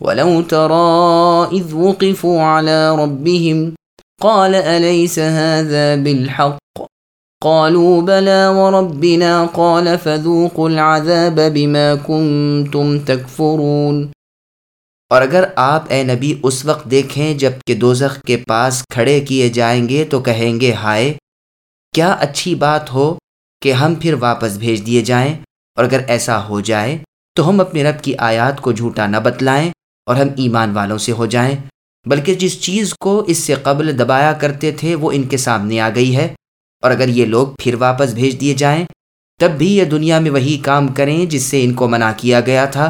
ولو ترى إذ وقفوا على ربهم قال أليس هذا بالحق؟ قالوا بلى وربنا قال فذوقوا العذاب بما كنتم تكفرون. اور اگر آپ اے نبی اس وقت دیکھیں جبکہ دوزخ کے پاس کھڑے کیے جائیں گے تو کہیں گے، ہائے، کیا اچھی بات ہو کہ ہم پھر واپس بھیج دیے جائیں؟ اور اگر ایسا ہو جائے تو ہم اپنے رب کی آیات کو جھوٹا نہ بتلائیں۔ اور ہم ایمان والوں سے ہو جائیں۔ بلکہ جس چیز کو اس سے قبل دبایا کرتے تھے وہ ان کے سامنے آ گئی ہے۔ اور اگر یہ لوگ پھر واپس بھیج دیے جائیں، تب بھی یہ دنیا میں وہی کام کریں جس سے ان کو منع کیا گیا تھا۔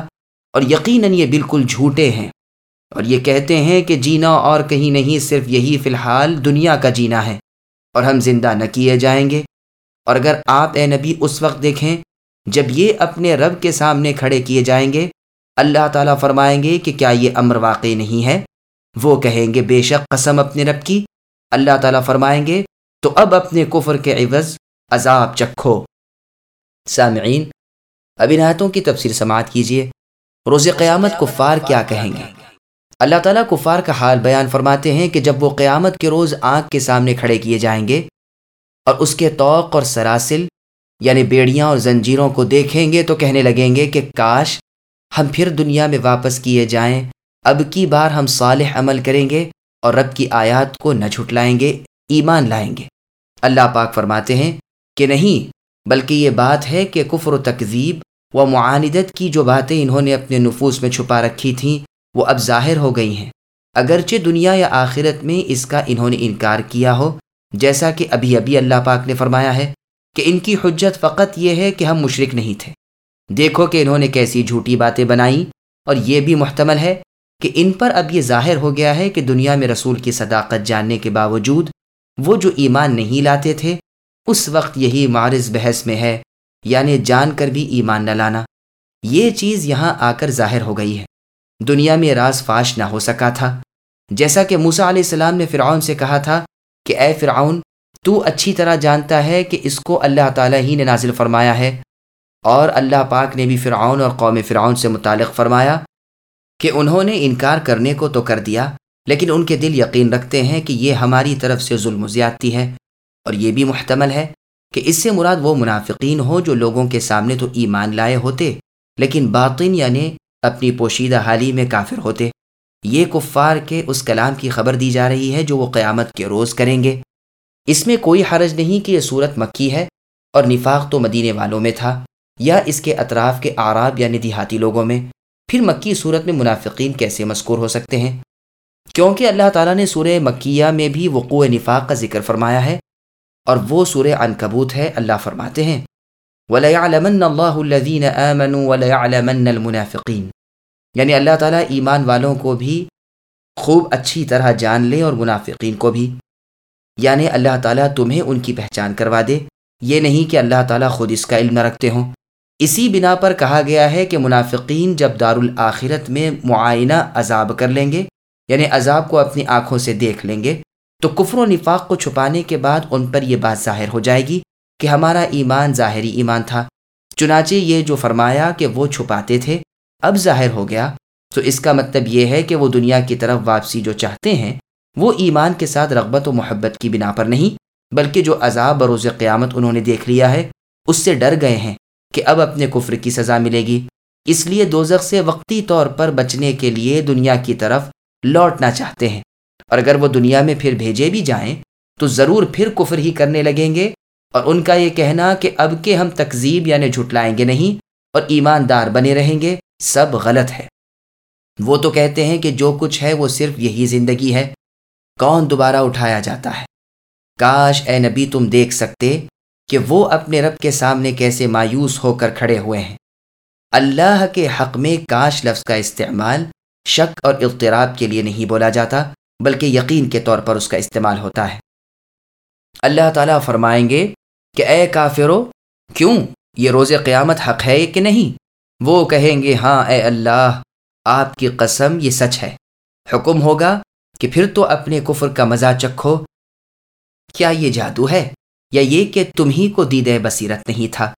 اور یقیناً یہ بالکل جھوٹے ہیں۔ اور یہ کہتے ہیں کہ جینا اور کہیں نہیں، صرف یہی فی الحال دنیا کا جینا ہے۔ اور ہم زندہ نہ کیے جائیں گے۔ اور اگر آپ اے نبی اس وقت دیکھیں، جب یہ اپنے رب کے سامنے کھڑے کیے جائیں گے اللہ تعالیٰ فرمائیں گے کہ کیا یہ امر واقع نہیں ہے؟ وہ کہیں گے، بے شک قسم اپنے رب کی۔ اللہ تعالیٰ فرمائیں گے، تو اب اپنے کفر کے عوض عذاب چکھو۔ سامعین، اب انایتوں کی تفسیر سماعت کیجیے روز قیامت کفار کیا کہیں گے؟ اللہ تعالیٰ کفار کا حال بیان فرماتے ہیں کہ جب وہ قیامت کے روز آنکھ کے سامنے کھڑے کیے جائیں گے اور اس کے توق اور سراسل یعنی بیڑیاں اور زنجیروں کو دیکھیں گے، تو کہنے لگیں گے کہ کاش ہم پھر دنیا میں واپس کیے جائیں۔ اب کی بار ہم صالح عمل کریں گے اور رب کی آیات کو نہ جھٹلائیں گے، ایمان لائیں گے۔ اللہ پاک فرماتے ہیں کہ نہیں، بلکہ یہ بات ہے کہ کفر و تکذیب و معاندت کی جو باتیں انہوں نے اپنے نفوس میں چھپا رکھی تھیں، وہ اب ظاہر ہو گئی ہیں۔ اگرچہ دنیا یا آخرت میں اس کا انہوں نے انکار کیا ہو، جیسا کہ ابھی ابھی اللہ پاک نے فرمایا ہے کہ ان کی حجت فقط یہ ہے کہ ہم مشرک نہیں تھے۔ دیکھو کہ انہوں نے کیسی جھوٹی باتیں بنائیں اور یہ بھی محتمل ہے کہ ان پر اب یہ ظاہر ہو گیا ہے کہ دنیا میں رسول کی صداقت جاننے کے باوجود وہ جو ایمان نہیں لاتے تھے، اس وقت یہی معرض بحث میں ہے یعنی جان کر بھی ایمان نہ لانا۔ یہ چیز یہاں آ کر ظاہر ہو گئی ہے۔ دنیا میں راز فاش نہ ہو سکا تھا۔ جیسا کہ موسا علیہ السلام نے فرعون سے کہا تھا کہ اے فرعون، تو اچھی طرح جانتا ہے کہ اس کو اللہ تعالیٰ ہی نے نازل فرمایا ہے۔ اور اللہ پاک نے بھی فرعون اور قوم فرعون سے متعلق فرمایا کہ انہوں نے انکار کرنے کو تو کر دیا، لیکن ان کے دل یقین رکھتے ہیں کہ یہ ہماری طرف سے ظلم و زیادتی ہے۔ اور یہ بھی محتمل ہے کہ اس سے مراد وہ منافقین ہو جو لوگوں کے سامنے تو ایمان لائے ہوتے، لیکن باطن یعنی اپنی پوشیدہ حالی میں کافر ہوتے۔ یہ کفار کے اس کلام کی خبر دی جا رہی ہے جو وہ قیامت کے روز کریں گے۔ اس میں کوئی حرج نہیں کہ یہ صورت مکی ہے اور نفاق تو مدینے والوں میں تھا۔ یا اس کے اطراف کے آراب یعنی دیہاتی لوگوں میں، پھر مکی صورت میں منافقین کیسے مذکور ہو سکتے ہیں؟ کیونکہ اللہ تعالیٰ نے سورہ مکیہ میں بھی وقوع نفاق کا ذکر فرمایا ہے اور وہ سورہ عنکبوت ہے، اللہ فرماتے ہیں۔ وَلَيَعْلَمَنَّ اللَّهُ الَّذِينَ آمَنُوا وَلَيَعْلَمَنَّ الْمُنَافِقِينَ۔ یعنی اللہ تعالیٰ ایمان والوں کو بھی خوب اچھی طرح جان لے اور منافقین کو بھی۔ یعنی اللہ تعالیٰ تمہیں ان کی پہچان کروا دے۔ یہ نہیں کہ اللہ تعالیٰ خود اس کا علم نہ رکھتے ہوں۔ اسی بنا پر کہا گیا ہے کہ منافقین جب دارالآخرت میں معائنہ عذاب کر لیں گے یعنی عذاب کو اپنی آنکھوں سے دیکھ لیں گے، تو کفر و نفاق کو چھپانے کے بعد ان پر یہ بات ظاہر ہو جائے گی کہ ہمارا ایمان ظاہری ایمان تھا۔ چنانچہ یہ جو فرمایا کہ وہ چھپاتے تھے، اب ظاہر ہو گیا۔ تو اس کا مطلب یہ ہے کہ وہ دنیا کی طرف واپسی جو چاہتے ہیں، وہ ایمان کے ساتھ رغبت و محبت کی بنا پر نہیں، بلکہ جو عذاب بروز قیامت انہوں نے دیکھ لیا ہے، اس سے ڈر گئے ہیں۔ کہ اب اپنے کفر کی سزا ملے گی۔ اس لیے دوزخ سے وقتی طور پر بچنے کے لیے دنیا کی طرف لوٹنا چاہتے ہیں۔ اور اگر وہ دنیا میں پھر بھیجے بھی جائیں، تو ضرور پھر کفر ہی کرنے لگیں گے۔ اور ان کا یہ کہنا کہ اب کے ہم تکذیب یعنی جھٹلائیں گے نہیں اور ایماندار بنے رہیں گے، سب غلط ہے۔ وہ تو کہتے ہیں کہ جو کچھ ہے وہ صرف یہی زندگی ہے۔ کون دوبارہ اٹھایا جاتا ہے؟ کاش اے نبی تم دیکھ سکتے کہ وہ اپنے رب کے سامنے کیسے مایوس ہو کر کھڑے ہوئے ہیں۔ اللہ کے حق میں کاش لفظ کا استعمال شک اور اضطراب کے لیے نہیں بولا جاتا، بلکہ یقین کے طور پر اس کا استعمال ہوتا ہے۔ اللہ تعالیٰ فرمائیں گے کہ اے کافرو، کیوں؟ یہ روز قیامت حق ہے کہ نہیں؟ وہ کہیں گے ہاں اے اللہ، آپ کی قسم یہ سچ ہے۔ حکم ہوگا کہ پھر تو اپنے کفر کا مزہ چکھو کیا یہ جادو ہے؟ یا یہ کہ تم ہی کو دیدے بصیرت نہیں تھا۔